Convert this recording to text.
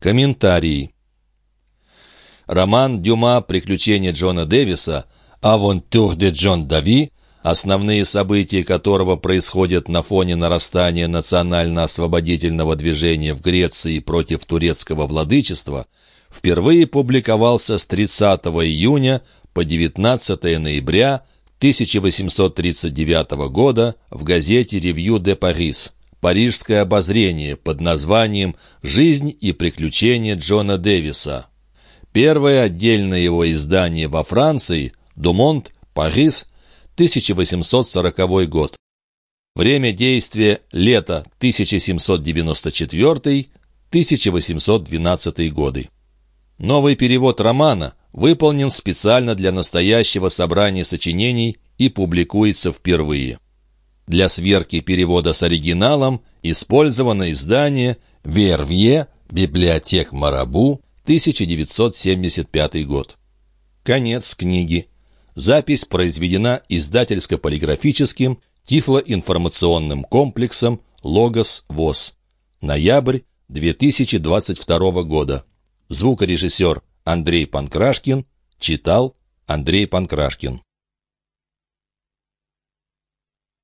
Комментарий. Роман Дюма «Приключения Джона Дэвиса» «Авантюр де Джон Дави», основные события которого происходят на фоне нарастания национально-освободительного движения в Греции против турецкого владычества, впервые публиковался с 30 июня по 19 ноября 1839 года в газете «Ревью де Парис». Парижское обозрение под названием «Жизнь и приключения Джона Дэвиса». Первое отдельное его издание во Франции «Думонт», Париж, 1840 год. Время действия – лето 1794-1812 годы. Новый перевод романа выполнен специально для настоящего собрания сочинений и публикуется впервые. Для сверки перевода с оригиналом использовано издание «Вервье. Библиотек Марабу. 1975 год». Конец книги. Запись произведена издательско-полиграфическим тифлоинформационным комплексом «Логос ВОЗ». Ноябрь 2022 года. Звукорежиссер Андрей Панкрашкин читал Андрей Панкрашкин.